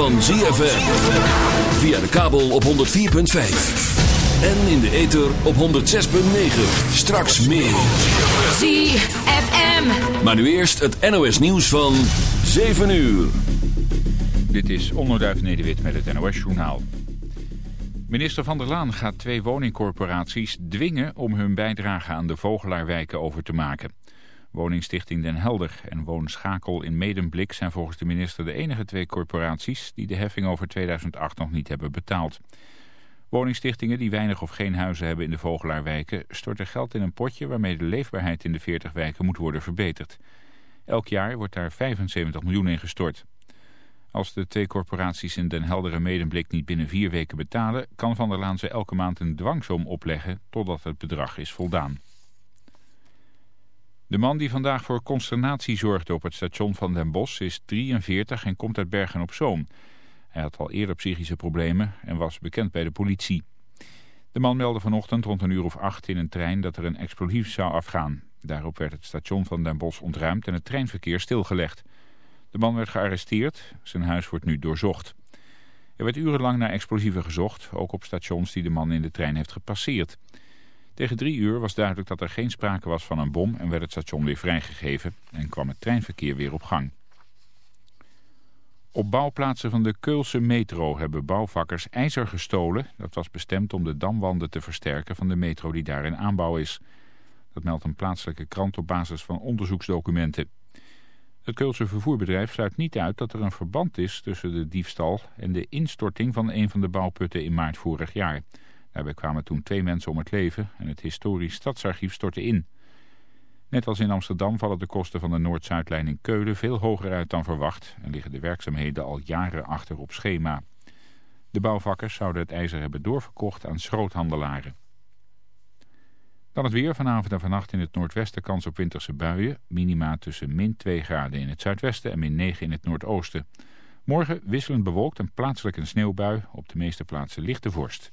van ZFM. Via de kabel op 104.5. En in de ether op 106.9. Straks meer. ZFM. Maar nu eerst het NOS nieuws van 7 uur. Dit is Onderduif Nederwit met het NOS Journaal. Minister Van der Laan gaat twee woningcorporaties dwingen om hun bijdrage aan de Vogelaarwijken over te maken. Woningstichting Den Helder en Woonschakel in Medemblik zijn volgens de minister de enige twee corporaties die de heffing over 2008 nog niet hebben betaald. Woningstichtingen die weinig of geen huizen hebben in de Vogelaarwijken storten geld in een potje waarmee de leefbaarheid in de 40 wijken moet worden verbeterd. Elk jaar wordt daar 75 miljoen in gestort. Als de twee corporaties in Den Helder en Medemblik niet binnen vier weken betalen... kan Van der Laan ze elke maand een dwangsom opleggen totdat het bedrag is voldaan. De man die vandaag voor consternatie zorgde op het station van Den Bosch is 43 en komt uit Bergen op Zoom. Hij had al eerder psychische problemen en was bekend bij de politie. De man meldde vanochtend rond een uur of acht in een trein dat er een explosief zou afgaan. Daarop werd het station van Den Bosch ontruimd en het treinverkeer stilgelegd. De man werd gearresteerd, zijn huis wordt nu doorzocht. Er werd urenlang naar explosieven gezocht, ook op stations die de man in de trein heeft gepasseerd. Tegen drie uur was duidelijk dat er geen sprake was van een bom en werd het station weer vrijgegeven en kwam het treinverkeer weer op gang. Op bouwplaatsen van de Keulse metro hebben bouwvakkers ijzer gestolen. Dat was bestemd om de damwanden te versterken van de metro die daar in aanbouw is. Dat meldt een plaatselijke krant op basis van onderzoeksdocumenten. Het Keulse vervoerbedrijf sluit niet uit dat er een verband is tussen de diefstal en de instorting van een van de bouwputten in maart vorig jaar. Daarbij kwamen toen twee mensen om het leven en het historisch stadsarchief stortte in. Net als in Amsterdam vallen de kosten van de Noord-Zuidlijn in Keulen veel hoger uit dan verwacht en liggen de werkzaamheden al jaren achter op schema. De bouwvakkers zouden het ijzer hebben doorverkocht aan schroothandelaren. Dan het weer. Vanavond en vannacht in het noordwesten kans op winterse buien. Minima tussen min 2 graden in het zuidwesten en min 9 in het noordoosten. Morgen wisselend bewolkt en plaatselijk een sneeuwbui. Op de meeste plaatsen lichte vorst.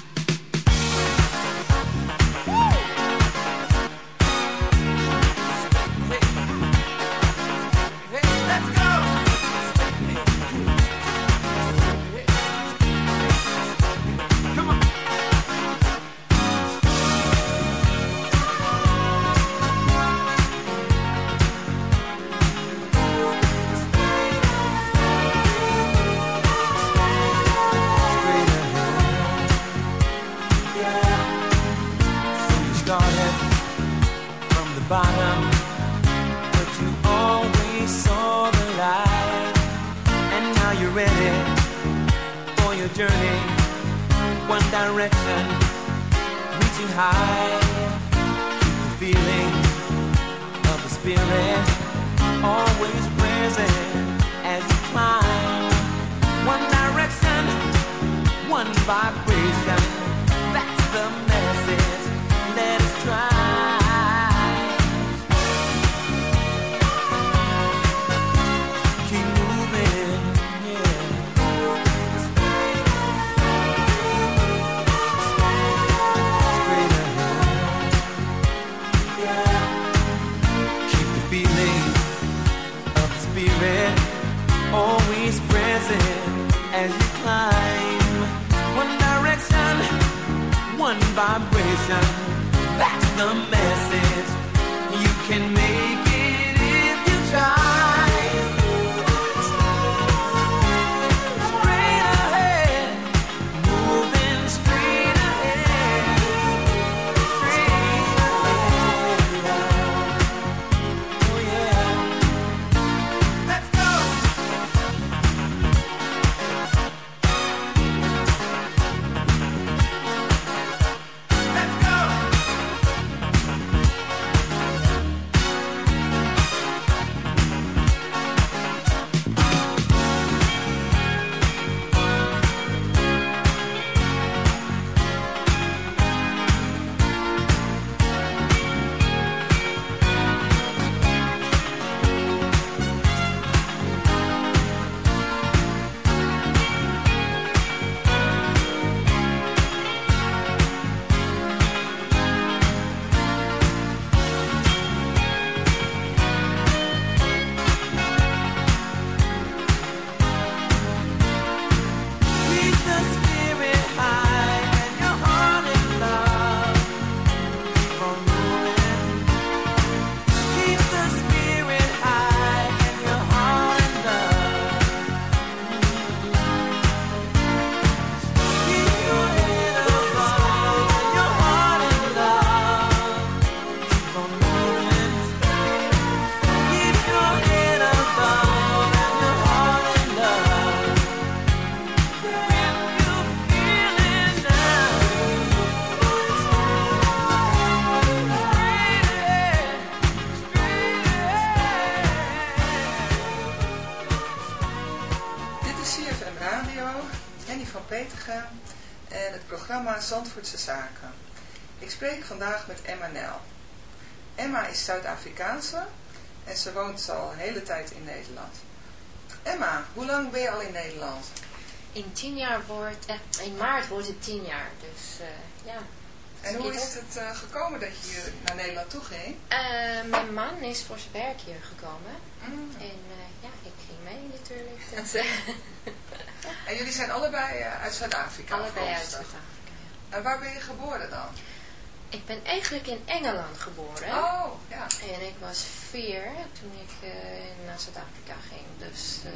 Zandvoortse Zaken. Ik spreek vandaag met Emma Nel. Emma is Zuid-Afrikaanse en ze woont al een hele tijd in Nederland. Emma, hoe lang ben je al in Nederland? In tien jaar wordt, eh, in maart wordt het tien jaar, dus eh, ja. En hoe is het eh, gekomen dat je hier naar Nederland toe ging? Eh, mijn man is voor zijn werk hier gekomen Mm. en ja, ik ging mee natuurlijk. Dus, En jullie zijn allebei uit Zuid-Afrika allebei uit. Zuid-Afrika. En waar ben je geboren dan? Ik ben eigenlijk in Engeland geboren. Oh, ja. En ik was vier toen ik eh, naar Zuid-Afrika ging. Dus eh,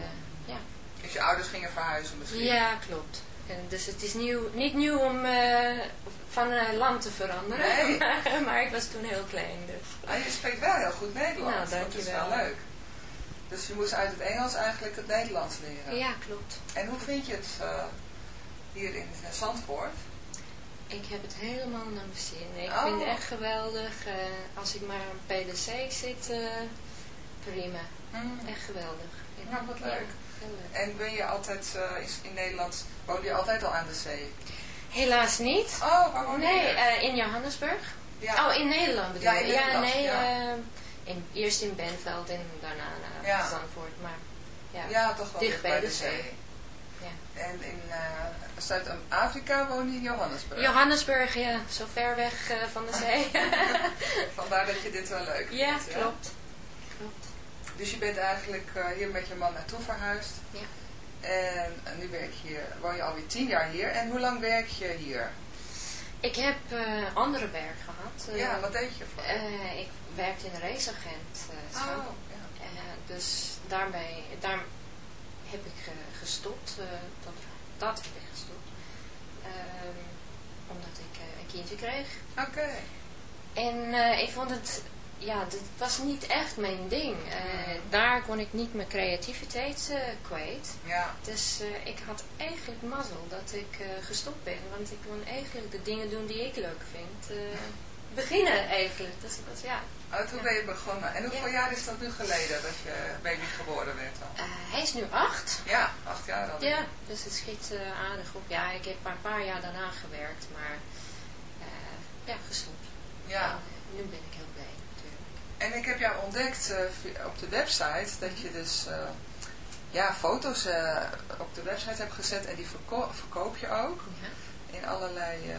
ja. Dus je ouders gingen verhuizen misschien? Ja, klopt. En dus het is nieuw, niet nieuw om eh, van land te veranderen. Nee. Maar, maar ik was toen heel klein. Dus. Ah, je spreekt wel heel goed Nederlands. Nou, Dat is wel dankjewel. leuk. Dus je moest uit het Engels eigenlijk het Nederlands leren. Ja, klopt. En hoe vind je het hier in Zandvoort? Ik heb het helemaal naar mijn zin. Ik Oh. vind het echt geweldig. eh, als ik maar aan PDC zit, eh, prima. Echt geweldig. Ja, wat leuk. leuk. En ben je altijd eh, in, Nederland, woon je altijd al aan de zee? Helaas niet. Oh, waar woon je? Nee, in Johannesburg. ja. Oh, in Nederland bedoel Ja, je? in Nederland, nee, ja. eh, in, eerst in Benveld en daarna naar. Zandvoort. Maar ja, ja, toch wel dicht bij de zee. En in eh, Zuid-Afrika woon je in Johannesburg. Johannesburg, ja, zo ver weg eh, van de zee. Vandaar dat je dit wel leuk vindt. ja, klopt. klopt. Dus je bent eigenlijk eh, hier met je man naartoe verhuisd. Ja. En, en nu werk je, woon je alweer tien jaar hier. En hoe lang werk je hier? Ik heb andere werk gehad. Eh, ja, wat deed je voor? ik werkte in een raceagent. oh, ja. Dus daarbij, daar heb ik eh, gestopt. eh, dat, dat heb ik gestopt. Ehm, omdat ik eh, een kindje kreeg. Oké. En ik vond het, ja, dit was niet echt mijn ding. Eh, daar kon ik niet mijn creativiteit kwijt. Ja. Dus ik had eigenlijk mazzel dat ik gestopt ben. Want ik kon eigenlijk de dingen doen die ik leuk vind. beginnen eigenlijk. Dus dat was, ja. Oh, toen ben je begonnen. En hoeveel Ja. jaar is dat nu geleden dat je baby geboren werd dan? Eh, hij is nu acht. Ja, acht jaar al. Ja, dus het schiet eh, aardig op. Ja, ik heb maar een paar jaar daarna gewerkt, maar eh, ja, gestopt. Ja. En, nu ben ik heel blij natuurlijk. En ik heb jou ontdekt op de website dat je dus ja, foto's op de website hebt gezet en die verko- verkoop je ook. Ja. In allerlei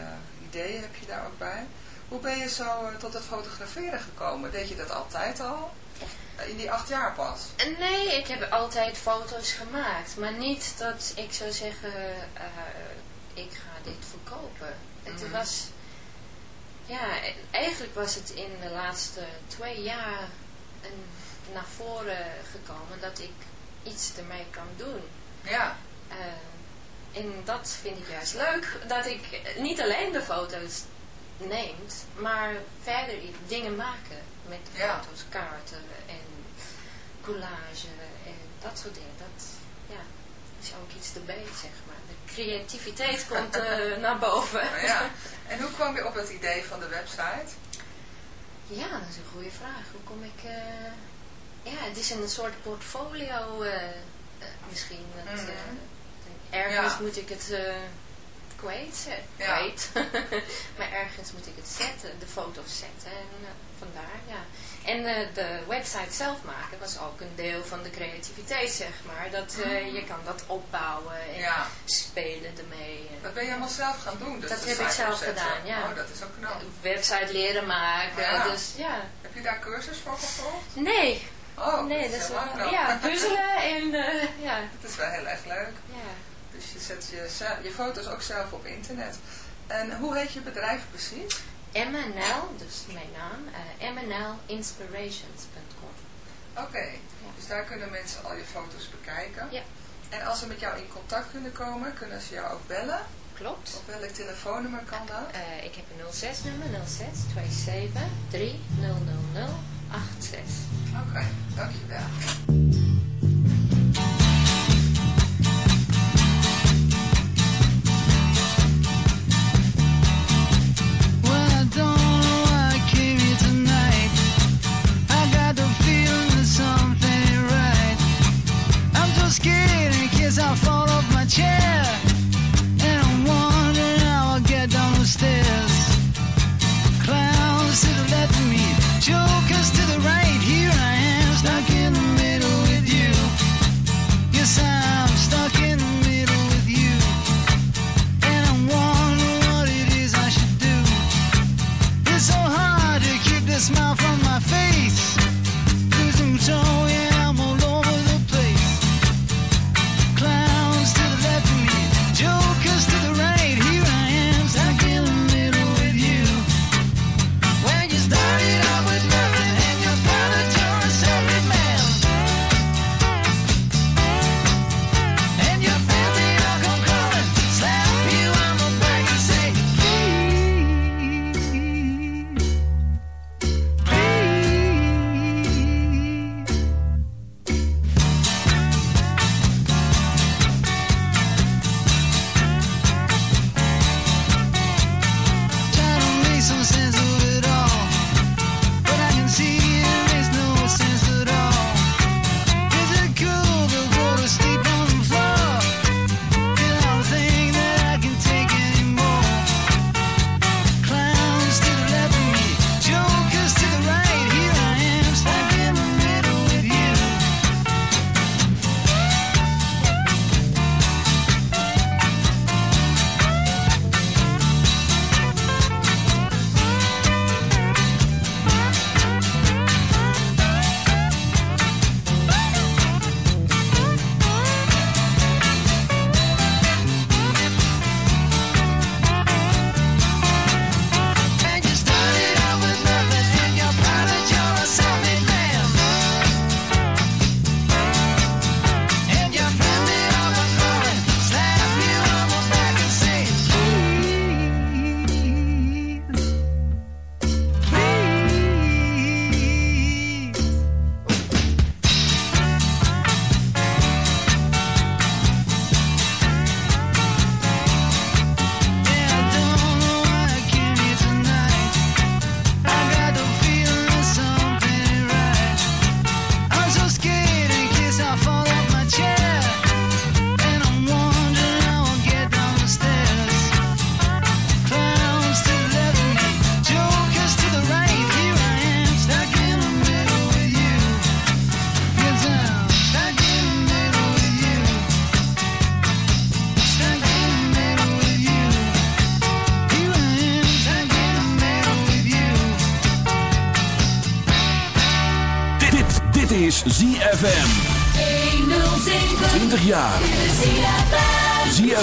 ideeën heb je daar ook bij. Hoe ben je zo eh, tot het fotograferen gekomen? Deed je dat altijd al? Of in die acht jaar pas? Nee, ik heb altijd foto's gemaakt, maar niet dat ik zou zeggen, eh, ik ga dit verkopen. Het Mhm. was, ja, eigenlijk was het in de laatste twee jaar een, naar voren gekomen dat ik iets ermee kan doen. Ja. Eh, en dat vind ik juist leuk, dat ik niet alleen de foto's neemt, maar verder dingen maken met Ja. foto's, kaarten en collage en dat soort dingen. Dat ja, is ook iets erbij, zeg maar. De creativiteit komt eh, naar boven. Maar ja. En hoe kwam je op het idee van de website? Ja, dat is een goede vraag. Hoe kom ik... eh, ja, het is een soort portfolio eh, misschien. Dat, Mhm. ergens Ja. moet ik het eh kwijt, Ja. maar ergens moet ik het zetten, de foto's zetten. En eh, vandaar, ja. En eh, de website zelf maken was ook een deel van de creativiteit, zeg maar. Dat eh, je kan dat opbouwen en. Ja. spelen ermee. En Dat ben je allemaal zelf gaan doen. Dus Dat heb ik zelf opzetten. gedaan, ja. Oh, dat is ook knap. website leren maken, Ja. dus ja. Heb je daar cursus voor gevolgd? Nee, Oh, nee, dat is wel, knap. ja, puzzelen en ja, Dat is wel heel erg leuk. ja. Dus je zet je, je foto's ook zelf op internet. En hoe heet je bedrijf precies? MNL, dus mijn naam, eh mnlinspirations.com. Oké, dus daar kunnen mensen al je foto's bekijken. Ja. En als ze met jou in contact kunnen komen, kunnen ze jou ook bellen. Klopt. Op welk telefoonnummer kan dat? Eh, ik heb een 06 nummer, 06 27 3000 86. Oké, dankjewel.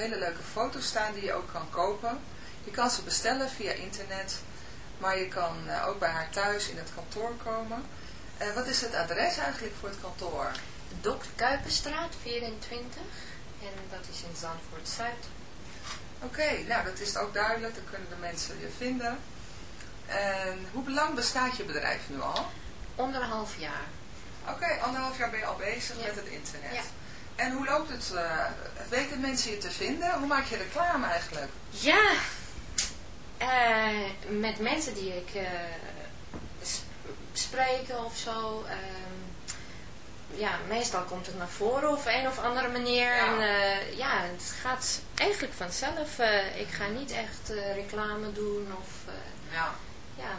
hele leuke foto's staan die je ook kan kopen. Je kan ze bestellen via internet, maar je kan eh, ook bij haar thuis in het kantoor komen. Eh, wat is het adres eigenlijk voor het kantoor? Dokter Kuipenstraat 24 en dat is in Zandvoort-Zuid. Oké, nou dat is ook duidelijk, dan kunnen de mensen je vinden. En hoe lang bestaat je bedrijf nu al? Anderhalf jaar. Oké, anderhalf jaar ben je al bezig met het internet. Ja. En hoe loopt het? eh weten mensen je te vinden? Hoe maak je reclame eigenlijk? Ja, eh, met mensen die ik eh, s- spreek of zo. ehm, ja, meestal komt het naar voren op een of andere manier. Ja. En eh, ja, het gaat eigenlijk vanzelf. Eh, ik ga niet echt eh, reclame doen of eh, Ja. ja.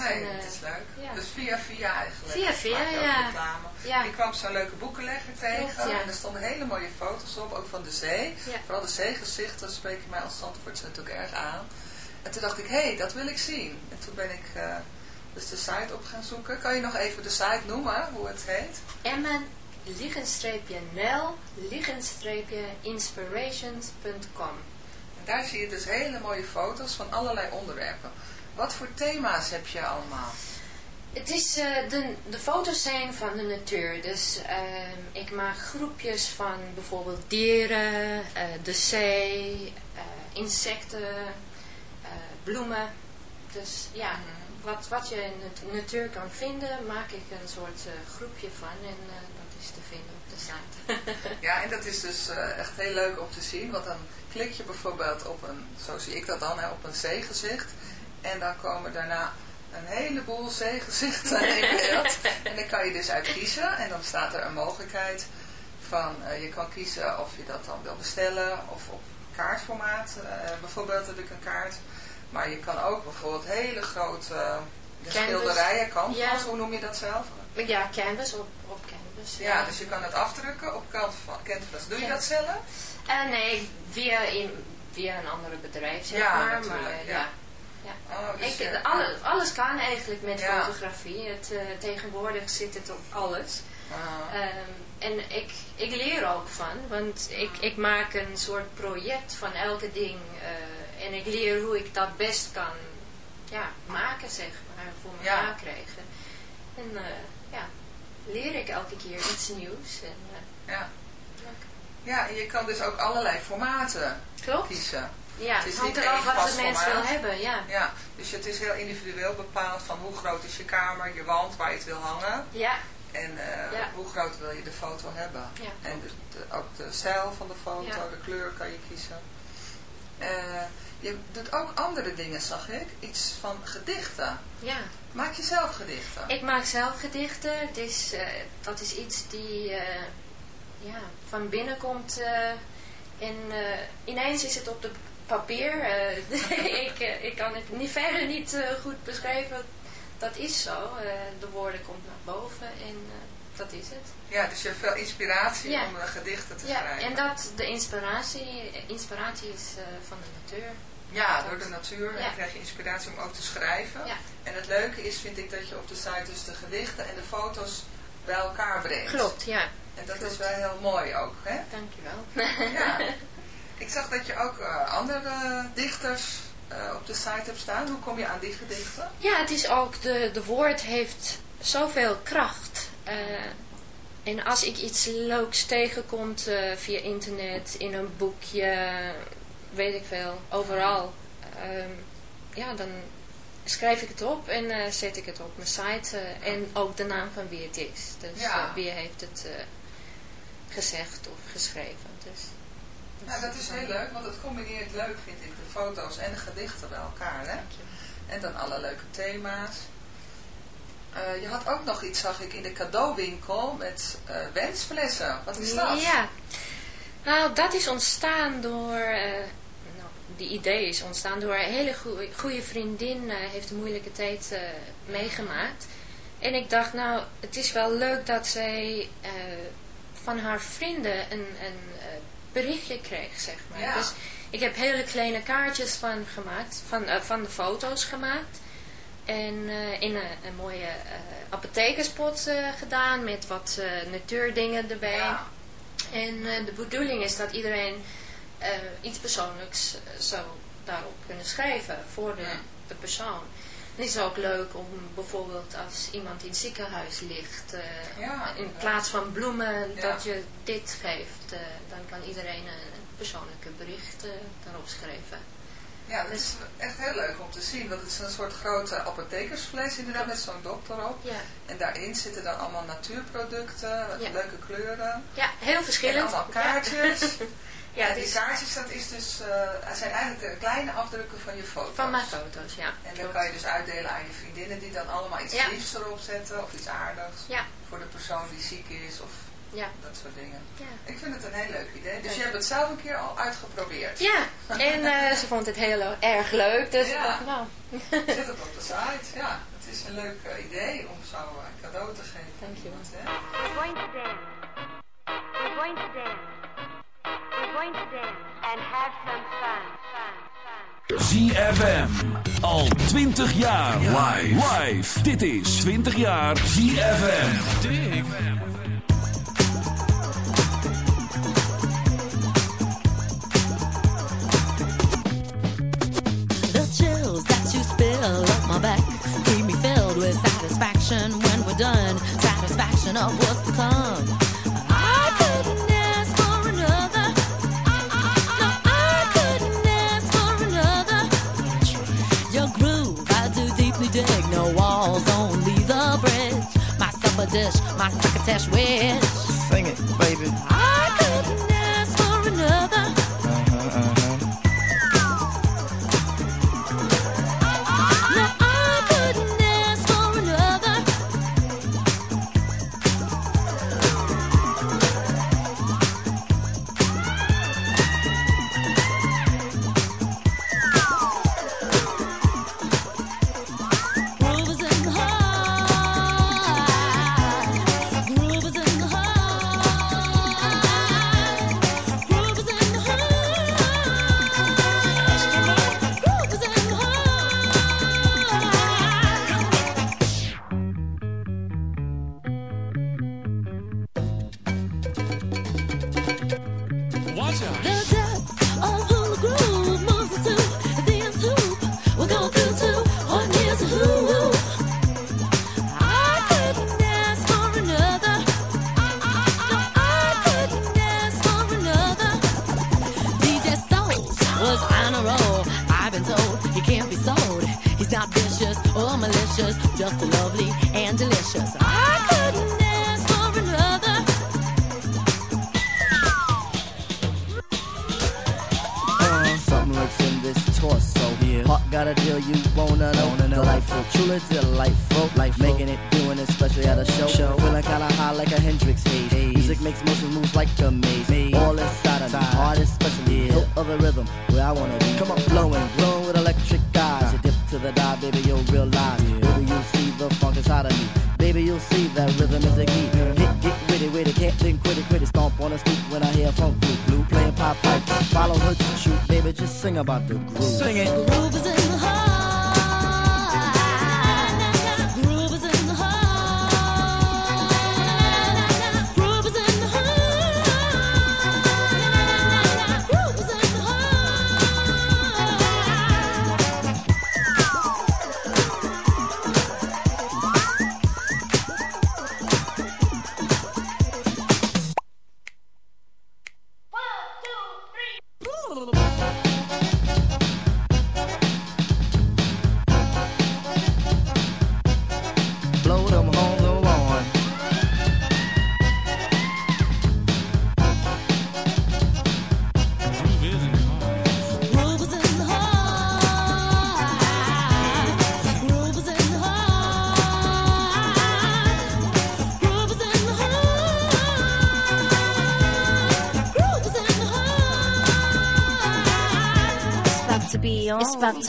Dat Nee, eh, het is leuk. ja. Dus via via eigenlijk. Via via, ja. reclame. Ja. Ik kwam zo'n leuke boekenlegger tegen Klopt, ja. en er stonden hele mooie foto's op, ook van de zee. Vooral de zeegezichten spreken mij als Zandvoortse natuurlijk erg aan. En toen dacht ik, hé, hey, dat wil ik zien. En toen ben ik eh, dus de site op gaan zoeken. Kan je nog even de site noemen, hoe het heet? Emmen, liggenstreepje nel, liggenstreepje inspirations.com. En daar zie je dus hele mooie foto's van allerlei onderwerpen. Wat voor thema's heb je allemaal? Het is, eh, de, de foto's zijn van de natuur. Dus ehm, ik maak groepjes van bijvoorbeeld dieren, eh, de zee, eh, insecten, bloemen. Dus ja, wat, wat je in de natuur kan vinden, maak ik een soort groepje van. En dat is te vinden op de site. Ja, en dat is dus echt heel leuk om te zien. Want dan klik je bijvoorbeeld op een, zo zie ik dat dan, hè, op een zeegezicht. En dan komen daarna een heleboel zeegezichten in beeld. En dan kan je dus uit kiezen. En dan staat er een mogelijkheid van, eh, je kan kiezen of je dat dan wil bestellen. Of op kaartformaat. Eh, bijvoorbeeld heb ik een kaart. Maar je kan ook bijvoorbeeld hele grote eh, schilderijen, canvas, Ja. hoe noem je dat zelf? ja, canvas op, op canvas. Ja, dus je kan het afdrukken op canvas. canvas. Doe je Ja. dat zelf? Nee, via, in, via een andere bedrijf, zeg Ja, maar. natuurlijk, maar ja. Ja. ja. Oh, dus Ik, alle, alles kan eigenlijk met Ja. fotografie. Het, eh, tegenwoordig zit het op alles. Ah. Ehm, en ik, ik leer ook van, want ik, ik maak een soort project van elke ding. eh, en ik leer hoe ik dat best kan ja, maken, zeg maar, voor Ja. elkaar krijgen. En eh, ja, leer ik elke keer iets nieuws. En, ja. ja, en je kan dus ook allerlei formaten Klopt. kiezen. Ja, Het het is hangt niet eraf wat de mens wil hebben, ja. Ja, dus het is heel individueel bepaald van hoe groot is je kamer, je wand waar je het wil hangen. Ja, En eh, Ja. hoe groot wil je de foto hebben. Ja. En dus de- ook de stijl van de foto, Ja. de kleur kan je kiezen. Eh, je doet ook andere dingen, zag ik. Iets van gedichten. ja. Maak je zelf gedichten? Ik maak zelf gedichten. Het is, eh, dat is iets die ja, van binnen komt. en ineens is het op de papier. eh, ik, eh, ik kan het niet, verder niet eh, goed beschrijven. Dat is zo. de woorden komt naar boven en dat is het. Ja, dus je hebt veel inspiratie Ja. om gedichten te Ja, schrijven. en dat, de inspiratie, inspiratie is van de natuur. Ja, door de natuur Ja. krijg je inspiratie om ook te schrijven. Ja. En het leuke is, vind ik, dat je op de site dus de gedichten en de foto's bij elkaar brengt. Klopt, ja. En dat klopt. is wel heel mooi ook, hè? Dankjewel. Ja. Ik zag dat je ook eh, andere dichters eh, op de site hebt staan. Hoe kom je aan die gedichten? Ja, het is ook, de, de woord heeft zoveel kracht. Eh, en als ik iets leuks tegenkomt eh, via internet, in een boekje, weet ik veel, overal. ehm, ja, dan schrijf ik het op en zet ik het op mijn site. en ook de naam van wie het is. Dus Ja. wie heeft het gezegd of geschreven. Dus, Nou, dat is heel leuk, want het combineert leuk, vind ik, de foto's en de gedichten bij elkaar, hè? En dan alle leuke thema's. Eh, je had ook nog iets, zag ik, in de cadeauwinkel met eh, wensflessen. Wat is dat? Ja, nou dat is ontstaan door, eh, nou, die idee is ontstaan door een hele goe- goede vriendin, heeft een moeilijke tijd meegemaakt. En ik dacht, nou, het is wel leuk dat zij van haar vrienden een, een berichtje kreeg, zeg maar. Ja. Dus ik heb hele kleine kaartjes van gemaakt, van, eh, van de foto's gemaakt. En eh, in een, een mooie eh apothekerspot gedaan met wat natuurdingen erbij. Ja. En de bedoeling is dat iedereen iets persoonlijks zou daarop kunnen schrijven voor de, de persoon. Het is ook leuk om bijvoorbeeld als iemand in het ziekenhuis ligt, eh, Ja, in plaats van bloemen, Ja. dat je dit geeft, eh, dan kan iedereen een persoonlijke bericht eh, daarop schrijven. Ja, dat is echt heel leuk om te zien. Het is een soort grote apothekersvlees inderdaad met zo'n dop erop. Ja, En daarin zitten dan allemaal natuurproducten, Ja. leuke kleuren. ja heel En verschillend. allemaal kaartjes. Ja, die is kaartjes, dat is dus, eh, het zijn eigenlijk de kleine afdrukken van je foto's. van mijn foto's, ja. En dan kan je dus uitdelen aan je vriendinnen die dan allemaal iets Ja. liefs erop zetten of iets aardigs. Ja, Voor de persoon die ziek is of ja. dat soort dingen. Ja. Ik vind het een heel leuk idee. Dus je hebt het zelf een keer al uitgeprobeerd. Ja, en eh, ze vond het heel erg leuk, dus Ja. ik dacht, nou, Zet het op de site. Ja, het is een leuk eh, idee om zo eh, een cadeau te geven. Dankjewel. We're going to dance. We're going to dance. Going to dance and have some fun. Fun. Fun. ZFM. Al 20 jaar live. Live. Dit is 20 jaar ZFM. The chills that you spill up my back keep me filled with satisfaction when we're done. Satisfaction of what's to come. I couldn't Dish, my succotash wish. Sing it, baby. I couldn't or malicious, just lovely and delicious. I couldn't ask for another. Uh, something lurks in this torso. Yeah. Heart got a deal you wanna know. Delightful, truly delightful. Life making it, doing it, especially at a show. show. Feeling kinda high like a Hendrix haze. Music makes motion moves like a maze. All inside of me, heart especially. Hill of the rhythm, where I wanna be. Come on, flowing, glowing with electric eyes. You dip to the dive, baby, you'll realize. Baby, you'll see the funk inside of me. Baby, you'll see that rhythm is a key. Get, get witty, witty, can't think, quit it, quit it. Stomp on the stoop when I hear funk blue, blue playing pop pipe. Follow her to shoot, baby, just sing about the groove. Sing it. Groove is in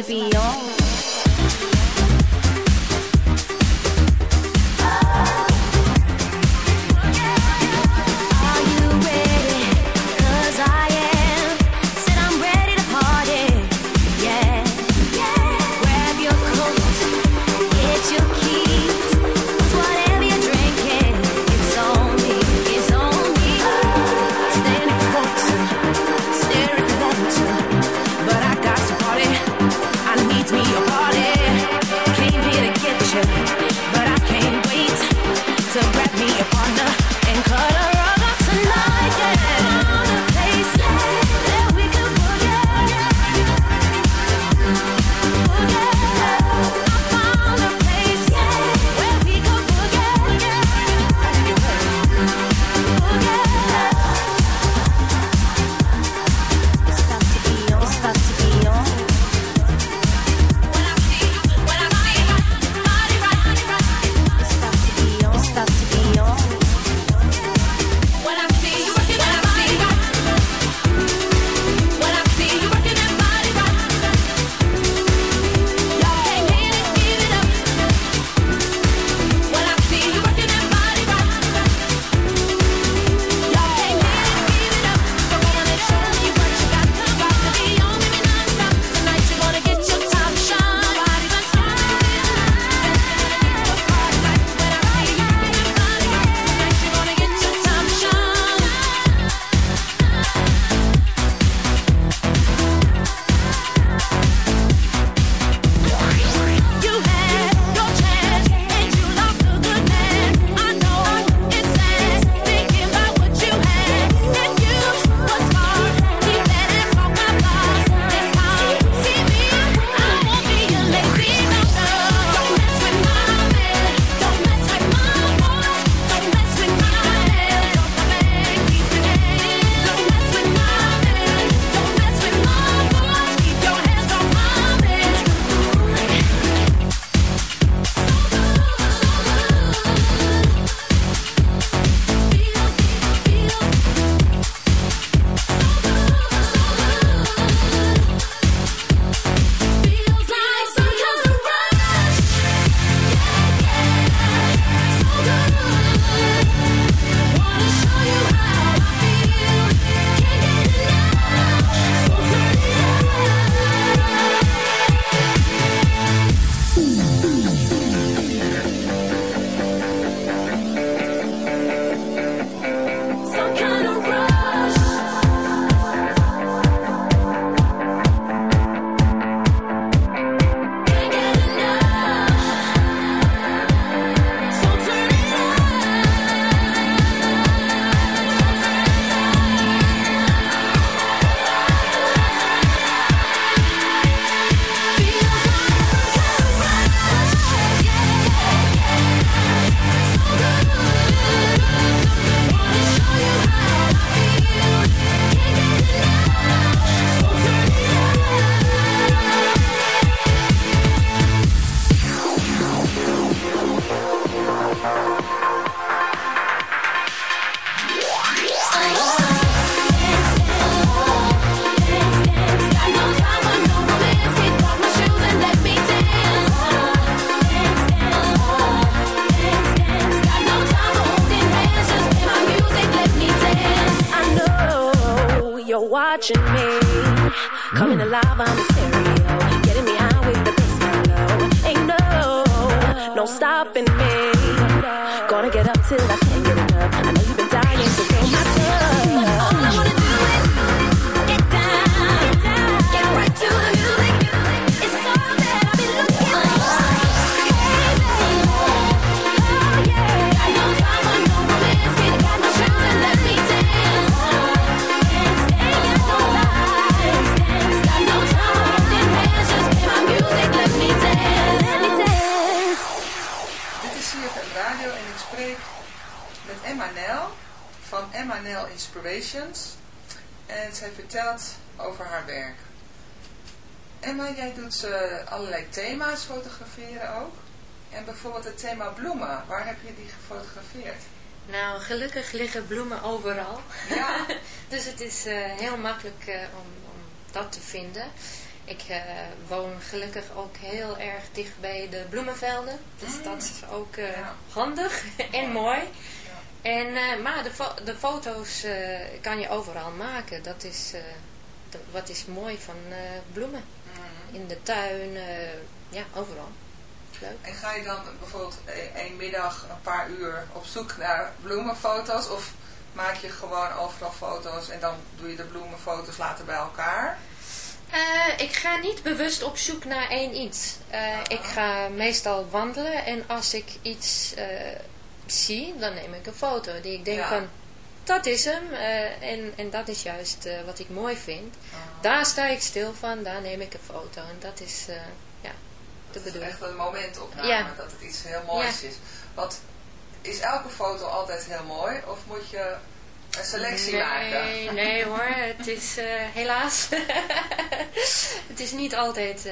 to be on. Watching me. Coming mm. alive on the stereo. Getting me out with the bass down low. Ain't no, no stopping me. Gonna get up till I can't get enough. I know you've been dying to Emma Nel Inspirations. En zij vertelt over haar werk. Emma, jij doet eh, allerlei thema's fotograferen ook. En bijvoorbeeld het thema bloemen, waar heb je die gefotografeerd? Nou, gelukkig liggen bloemen overal. Ja. dus het is eh, heel makkelijk eh, om, om dat te vinden. Ik woon gelukkig ook heel erg dicht bij de bloemenvelden. Dus dat is ook handig en mooi. En, eh, maar de, fo- de foto's eh, kan je overal maken. Dat is eh, de- wat is mooi van bloemen. In de tuin, ja, overal. Leuk. En ga je dan bijvoorbeeld e- één middag een paar uur op zoek naar bloemenfoto's? Of maak je gewoon overal foto's en dan doe je de bloemenfoto's later bij elkaar? Ik ga niet bewust op zoek naar één iets. Ik ga meestal wandelen en als ik iets zie, dan neem ik een foto. Die ik denk Ja. van, dat is hem eh, en, en dat is juist eh, wat ik mooi vind. Ah. Daar sta ik stil van, daar neem ik een foto. En dat is, eh, ja, de Dat bedoeling. echt een momentopname, Ja. dat het iets heel moois Ja. is. Want is elke foto altijd heel mooi of moet je een selectie nee, maken? Nee hoor, het is helaas. het is niet altijd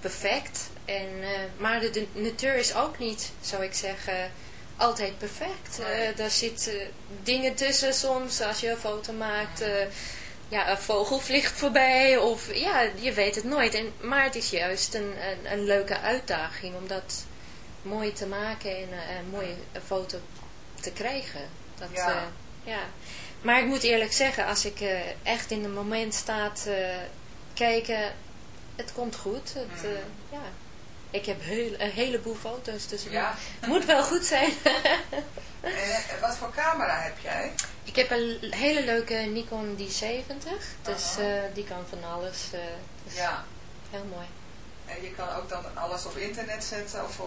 perfect. En, maar de, de natuur is ook niet, zou ik zeggen, altijd perfect. Eh daar zitten dingen tussen soms als je een foto maakt. eh, ja, een vogel vliegt voorbij of ja, je weet het nooit. En, maar het is juist een, een, een leuke uitdaging om dat mooi te maken en eh, een mooie foto te krijgen. Dat, Ja. eh, ja. Maar ik moet eerlijk zeggen, als ik eh, echt in een moment sta te kijken, het komt goed. Het, eh, ja. Ik heb heel, een heleboel foto's, dus het Ja. moet wel goed zijn. En eh, wat voor camera heb jij? ik heb een hele leuke Nikon D70, dus eh, die kan van alles. eh, dus Ja. Heel mooi. En je kan ook dan alles op internet zetten of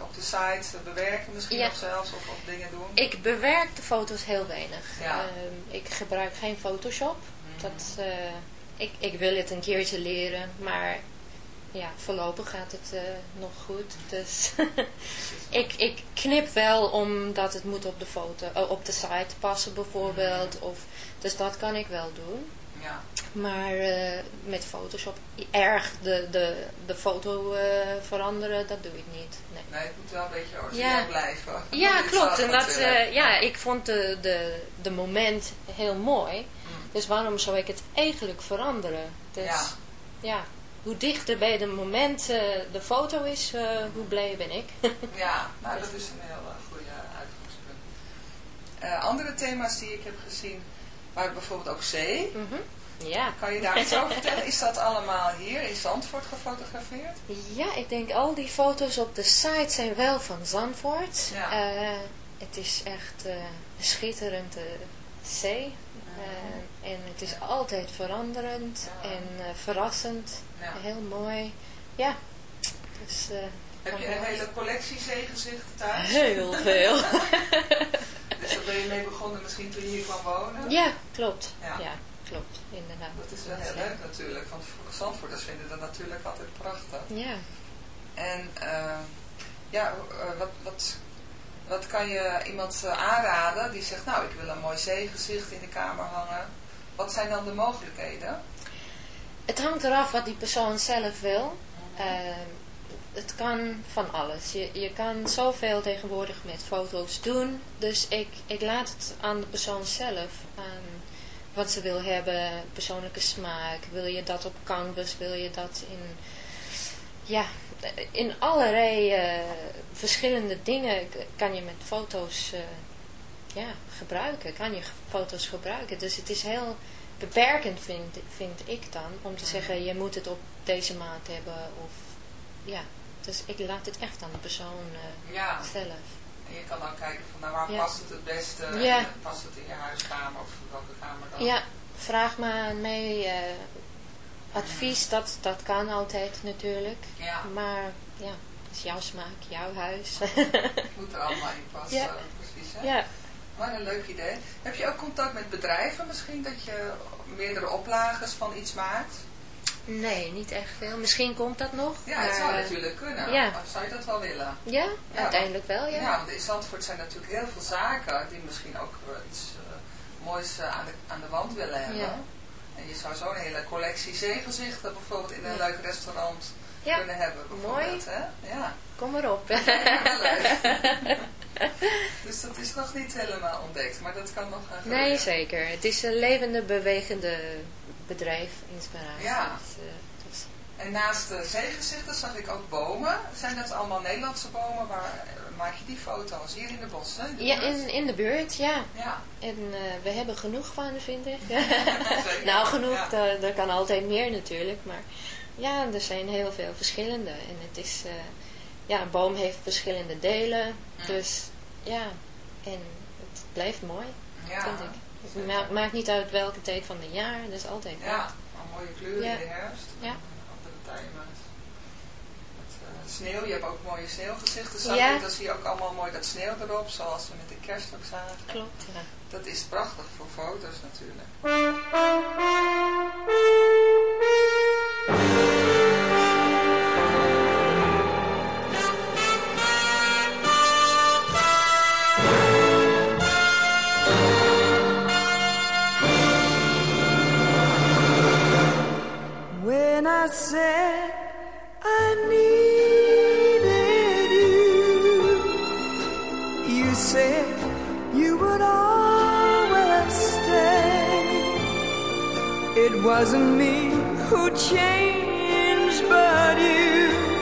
op de site bewerken misschien Ja. of zelfs of, of dingen doen. Ik bewerk de foto's heel weinig. Ja. Ehm, ik gebruik geen Photoshop. Dat, eh, ik, ik wil het een keertje leren, maar ja, voorlopig gaat het eh, nog goed. Dus ik, ik knip wel omdat het moet op de foto, eh, op de site passen bijvoorbeeld. Of, dus dat kan ik wel doen. Ja. Maar eh, met Photoshop erg de, de, de foto veranderen, dat doe ik niet. Nee. Nee, het moet wel een beetje origineel Ja. blijven. Ja, klopt. En dat, eh, ja, ik vond de, de, de moment heel mooi. Mm. Dus waarom zou ik het eigenlijk veranderen? Dus Ja. ja, hoe dichter bij de moment de foto is, eh, hoe blij ben ik. Ja, nou dat is een heel eh, goede uitgangspunt. Eh, andere thema's die ik heb gezien waren bijvoorbeeld ook zee. Mhm. Ja. Kan je daar iets over vertellen? Is dat allemaal hier in Zandvoort gefotografeerd? Ja, ik denk al die foto's op de site zijn wel van Zandvoort. Ja. Het is echt een schitterende zee. Eh, en het is altijd veranderend en eh, verrassend. Ja. Heel mooi. Ja. Dus, eh, Heb je een hele collectie zeegezichten thuis? Heel veel. dus daar ben je mee begonnen misschien toen je hier kwam wonen? Ja, klopt. Ja. Ja, klopt. Inderdaad. Dat is wel heel leuk natuurlijk, want Zandvoorters vinden dat natuurlijk altijd prachtig. Ja. En ja, wat, wat, wat kan je iemand eh, aanraden die zegt, nou ik wil een mooi zeegezicht in de kamer hangen. Wat zijn dan de mogelijkheden? Het hangt eraf wat die persoon zelf wil. Ehm, het kan van alles. Je, je kan zoveel tegenwoordig met foto's doen. Dus ik, ik laat het aan de persoon zelf. Aan wat ze wil hebben. Persoonlijke smaak. Wil je dat op canvas? Wil je dat in... Ja, in allerlei eh, verschillende dingen kan je met foto's eh, ja, gebruiken. Kan je foto's gebruiken. Dus het is heel beperkend vind, vind ik dan. Om te zeggen, je moet het op deze maat hebben. Of, ja, dus ik laat het echt aan de persoon eh, Ja. zelf. En je kan dan kijken van nou waar Ja. past het het beste? Ja. Past het in je huiskamer of welke kamer dan? Ja, vraag me aan mij eh, advies. Dat, dat kan altijd natuurlijk. Ja. Maar ja, het is jouw smaak, jouw huis. Het moet er allemaal in passen, Ja. precies. Hè? ja. Maar een leuk idee. Heb je ook contact met bedrijven misschien, dat je meerdere oplages van iets maakt? Nee, niet echt veel. Misschien komt dat nog. Ja, het maar, zou natuurlijk kunnen. ja. Zou je dat wel willen? Ja, Ja, uiteindelijk wel, ja. Ja, want in Zandvoort zijn natuurlijk heel veel zaken die misschien ook iets eh, moois eh, aan, de, aan de wand willen hebben. Ja. En je zou zo'n hele collectie zeegezichten bijvoorbeeld in een leuk restaurant Ja, kunnen hebben. Bijvoorbeeld, Hè? Ja. Kom maar op. Dus dat is nog niet helemaal ontdekt, maar dat kan nog gaan Nee, gebeuren. zeker. Het is een levende, bewegende bedrijf, inspiratie. Ja. Dus, eh, En naast de zeegezichten zag ik ook bomen. Zijn dat allemaal Nederlandse bomen? Waar eh, maak je die foto's? Hier in de bossen? in de ja, in, in de buurt, ja. Ja. En eh, we hebben genoeg van, vind ik. Nou, genoeg, ja. er kan altijd meer natuurlijk. Maar ja, er zijn heel veel verschillende. En het is, eh, ja, een boom heeft verschillende delen. Dus ja, en het blijft mooi, Ja. vind ik. Het ma- maakt niet uit welke tijd van het jaar, dat is altijd Ja, een mooie kleuren in de herfst. Ja. Met, met eh, sneeuw. Je hebt ook mooie sneeuwgezichten. Zag Ja. Dan zie je ook allemaal mooi dat sneeuw erop, zoals we met de kerst ook zagen. Klopt, ja. Dat is prachtig voor foto's natuurlijk. I said I needed you, you said you would always stay. It wasn't me who changed, but you,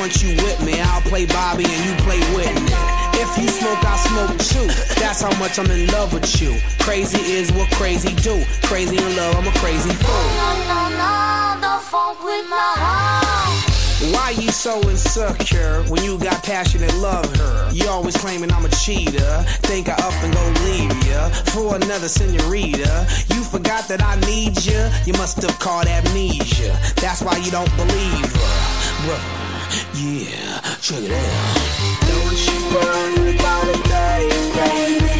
Want you with me. I'll play Bobby and you play Whitney. If you smoke, I smoke too. That's how much I'm in love with you. Crazy is what crazy do. Crazy in love, I'm a crazy fool. No, no, no, don't funk with my heart. Why you so insecure when you got passion and love her? You always claiming I'm a cheater. Think I up and go leave ya for another senorita. You forgot that I need ya. You must have caught amnesia. That's why you don't believe her, brother. Yeah, check it out. Don't you worry about a thing, baby.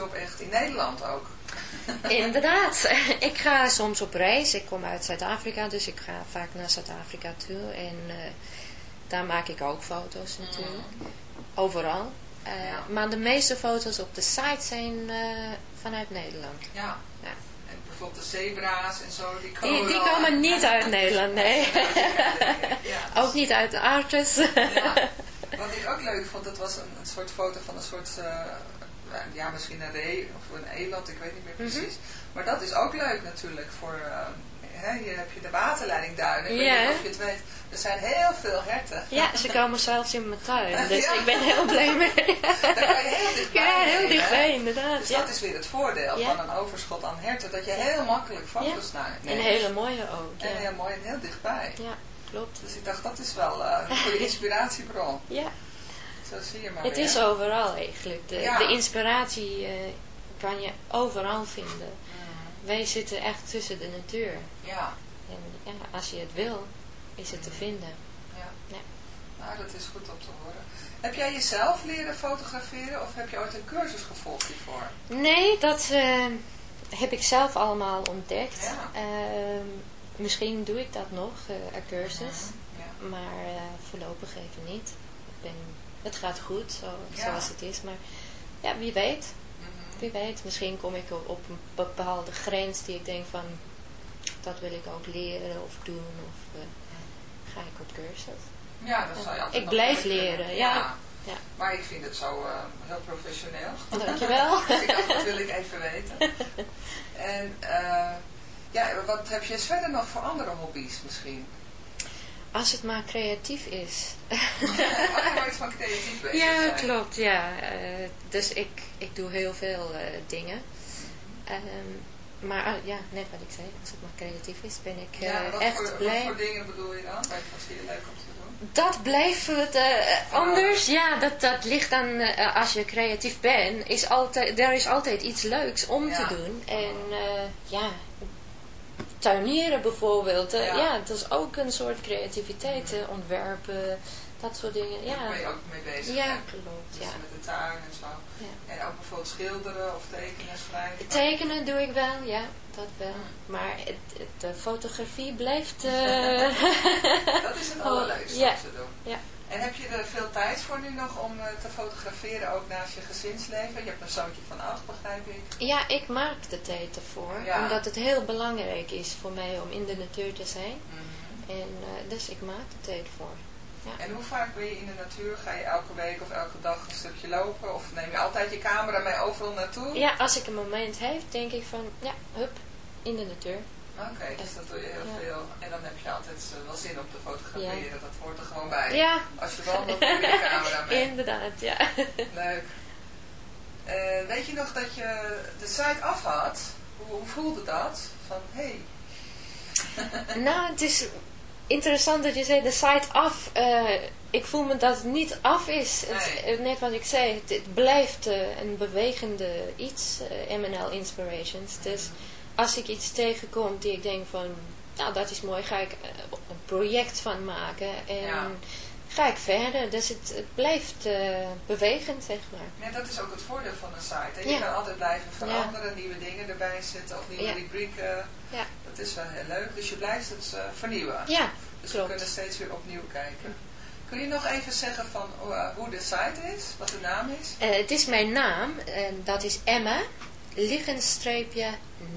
op echt in Nederland ook. Inderdaad. Ik ga soms op reis. Ik kom uit Zuid-Afrika, dus ik ga vaak naar Zuid-Afrika toe. En eh, daar maak ik ook foto's natuurlijk. Overal. Eh, Maar de meeste foto's op de site zijn eh, vanuit Nederland. Ja. Ja. En bijvoorbeeld de zebra's en zo, die komen die komen niet uit Nederland, nee. Ja. Ook niet uit de Artes. Wat ik ook leuk vond, dat was een, een soort foto van een soort, ja misschien een ree of een eland, ik weet niet meer Mhm. precies. Maar dat is ook leuk natuurlijk voor, eh, hè, hier heb je de waterleidingduinen, ik Ja. weet niet of je het weet. Er zijn heel veel herten. Ja, ze komen zelfs in mijn tuin. Dus Ja. ik ben heel blij mee. Daar kan je heel dichtbij Ja, heel dichtbij, inderdaad. Dus ja. dat is weer het voordeel van een overschot aan herten, dat je heel makkelijk foto's naar En hele mooie ook. Ja, En heel mooi en heel dichtbij. ja klopt. Dus ik dacht, dat is wel eh, een goede inspiratiebron. Ja. Zo zie je maar Het weer. is overal eigenlijk. De, Ja. de inspiratie eh, kan je overal vinden. Mhm. Wij zitten echt tussen de natuur. Ja, En ja, als je het wil, is het te vinden. ja. Ja. Nou, dat is goed om te horen. Heb jij jezelf leren fotograferen of heb je ooit een cursus gevolgd hiervoor? Nee, dat eh, heb ik zelf allemaal ontdekt. Ja. Ehm, misschien doe ik dat nog, eh, een cursus. Ja. Maar voorlopig even niet. Ik ben, het gaat goed, zo, Ja. zoals het is. Maar ja, wie weet. Mhm. Wie weet, misschien kom ik op, een bepaalde grens die ik denk van... Dat wil ik ook leren of doen. Of eh, ga ik op cursus. Ja, dat zou je altijd Ik blijf leren, ja. ja. Maar ik vind het zo eh, heel professioneel. Dankjewel. dus ik dat wil ik even weten. En eh, ja, wat heb je verder nog voor andere hobby's misschien? Als het maar creatief is. Wordt van creatief bezig Ja, klopt, ja. Eh, dus ik, ik doe heel veel eh, dingen. Ehm, maar ah, ja, net wat ik zei, als het maar creatief is, ben ik eh, Ja, echt voor, wat blij. voor dingen bedoel je dan? Wat vind je leuk om te doen? Dat blijft het anders. Ja, dat, dat ligt aan, als je creatief bent, is altijd, er is altijd iets leuks om Ja. te doen. En ja, tuinieren bijvoorbeeld. Ja. ja. dat is ook een soort creativiteit. ontwerpen, dat soort dingen. Daar ben je Ja, ook mee bezig. ja hè? klopt. Dus Ja. met de tuin en zo. Ja. En ook bijvoorbeeld schilderen of tekenen, schrijven. Tekenen doe ik wel, ja, dat wel. Maar het, het, de fotografie blijft... eh, Dat is het Oh, allerleukste ja. om te doen. Ja. En heb je er veel tijd voor nu nog om eh, te fotograferen, ook naast je gezinsleven? Je hebt een zoontje van acht, begrijp ik. Ja, ik maak de tijd ervoor. Ja. Omdat het heel belangrijk is voor mij om in de natuur te zijn. Mhm. En eh, dus ik maak de tijd voor. Ja. En hoe vaak ben je in de natuur? Ga je elke week of elke dag een stukje lopen? Of neem je altijd je camera mee overal naartoe? ja, als ik een moment heb, denk ik van, ja, hup, in de natuur. Oké, dus dat doe je heel Ja. veel. En dan heb je altijd eh, wel zin om te fotograferen. Dat hoort er gewoon bij. Ja. Als je wandelt, neem je de camera mee. Inderdaad, ja. Leuk. Eh, weet je nog dat je de site af had? Hoe, hoe voelde dat? Van, hé, hey, nou, het is interessant dat je zei de site af. Eh, ik voel me dat het niet af is. Het- Nee. net wat ik zei, het, het blijft een bewegende iets, eh, MNL Inspirations. Dus als ik iets tegenkom die ik denk van, nou dat is mooi, ga ik eh, een project van maken. En Ja. ga ik verder. Dus het, het blijft eh, bewegend, zeg maar. Ja, dat is ook het voordeel van een site. hè. Je Ja. kan altijd blijven veranderen, nieuwe dingen erbij zetten of nieuwe Ja. rubrieken. Ja. Dat is wel heel leuk. Dus je blijft het eh, vernieuwen. Ja, dus klopt. we kunnen steeds weer opnieuw kijken. Kun je nog even zeggen van hoe de site is? Wat de naam is? Eh, het is mijn naam en dat is Emma, liggenstreepje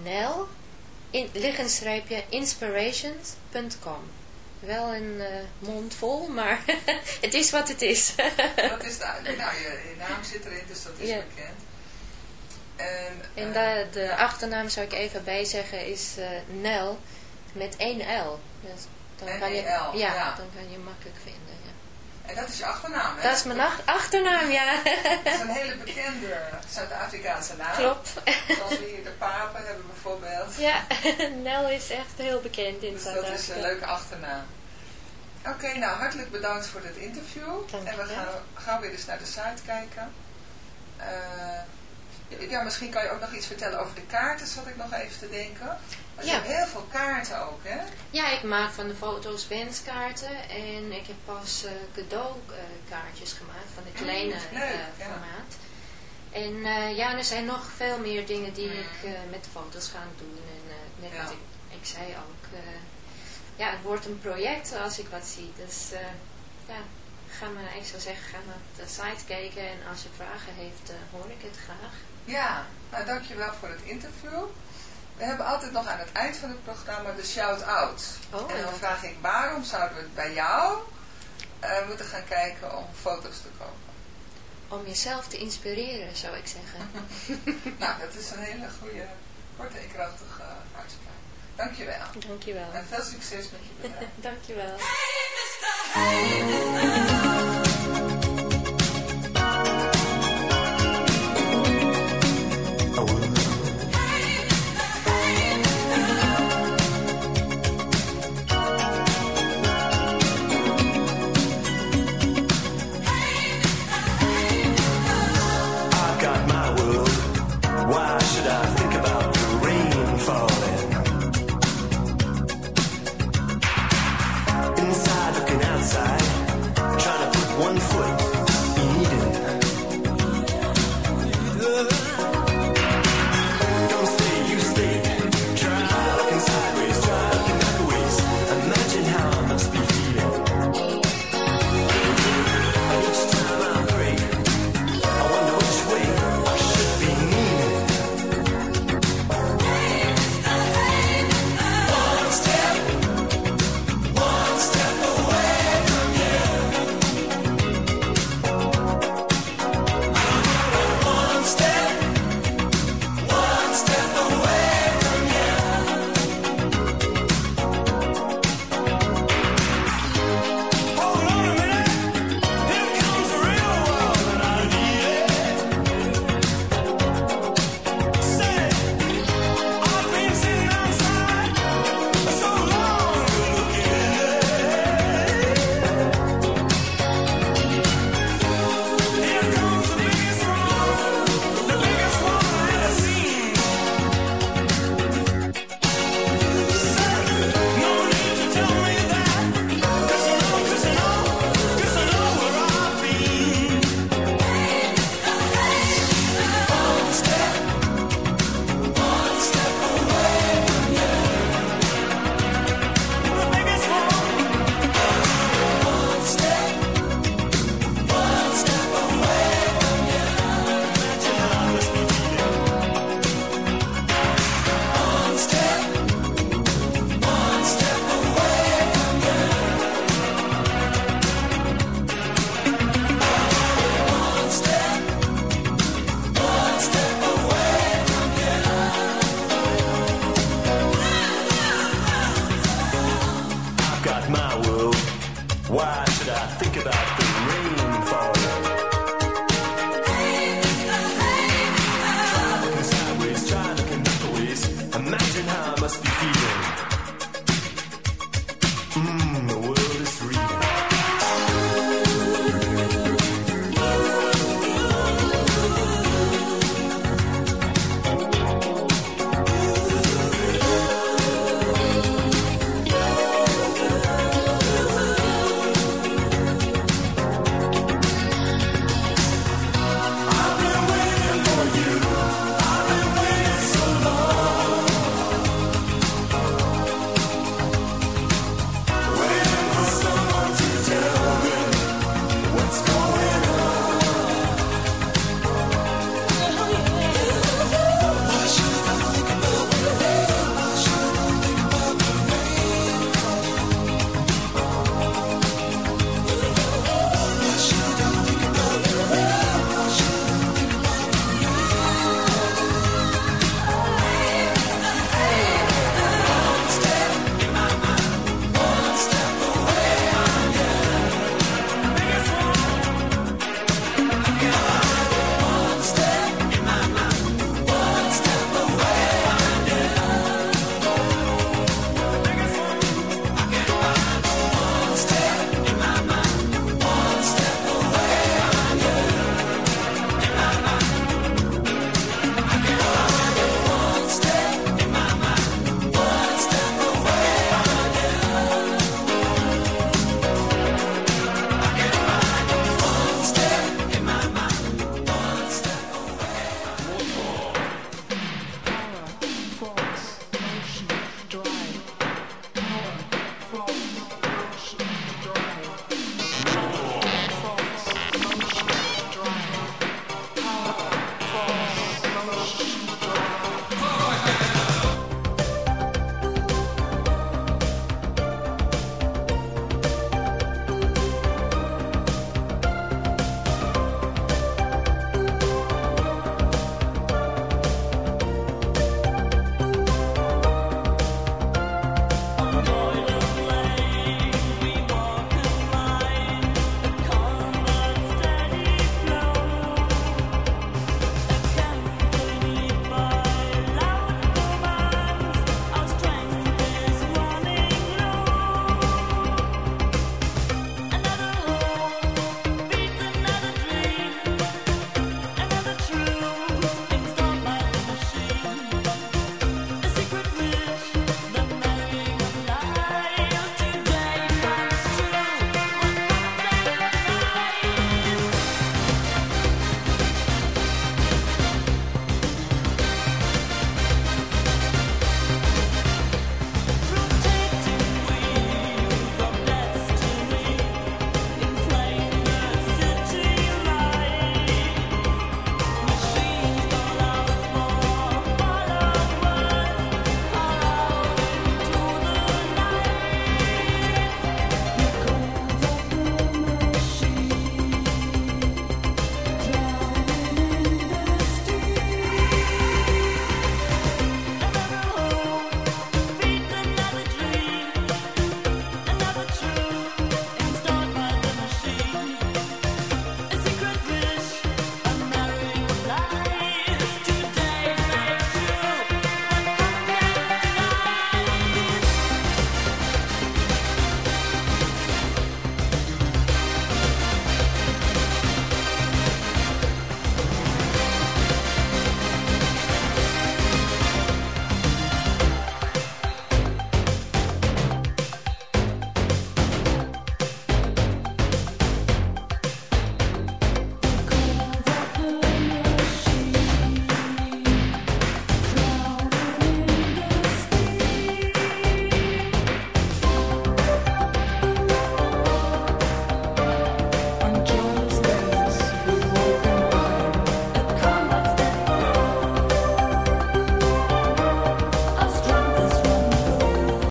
Nel, in, liggenstreepje inspirations.com. Wel een eh, mond vol, maar het is wat het is. dat is duidelijk. Nou, je, je naam zit erin, dus dat is Ja. bekend. En, En eh, de, de achternaam zou ik even bijzeggen is eh, Nel met één L. Dus dan kan je, ja, ja. dan kan je makkelijk vinden. En dat is je achternaam, hè? Dat is mijn ach- achternaam, ja. Dat is een hele bekende Zuid-Afrikaanse naam. Klopt. Zoals we hier de papen hebben bijvoorbeeld. Ja, Nel is echt heel bekend in Dus dat is Zuid-Afrika. een leuke achternaam. Oké, nou hartelijk bedankt voor dit interview. Dank en we gaan weer eens naar de site kijken. Eh, ja, misschien kan je ook nog iets vertellen over de kaarten, zat ik nog even te denken. Want je Ja. hebt heel veel kaarten ook, hè? Ja, ik maak van de foto's wenskaarten en ik heb pas eh, cadeaukaartjes gemaakt van de kleine leuk, eh, ja. formaat. En eh, ja, er zijn nog veel meer dingen die ik eh, met de foto's ga doen. En eh, net Ja. wat ik, ik zei ook, eh, ja, het wordt een project als ik wat zie. Dus eh, ja, ga maar, ik zou zeggen, ga maar op de site kijken en als je vragen heeft, eh, hoor ik het graag. Ja, nou dankjewel voor het interview. We hebben altijd nog aan het eind van het programma de shout-out. Oh, en dan vraag ik, waarom zouden we het bij jou eh, moeten gaan kijken om foto's te kopen? Om jezelf te inspireren, zou ik zeggen. nou, dat is een hele goede, korte en krachtige uitspraak. Dankjewel. Dankjewel. En veel succes met je bedrijf. Dankjewel. Hey,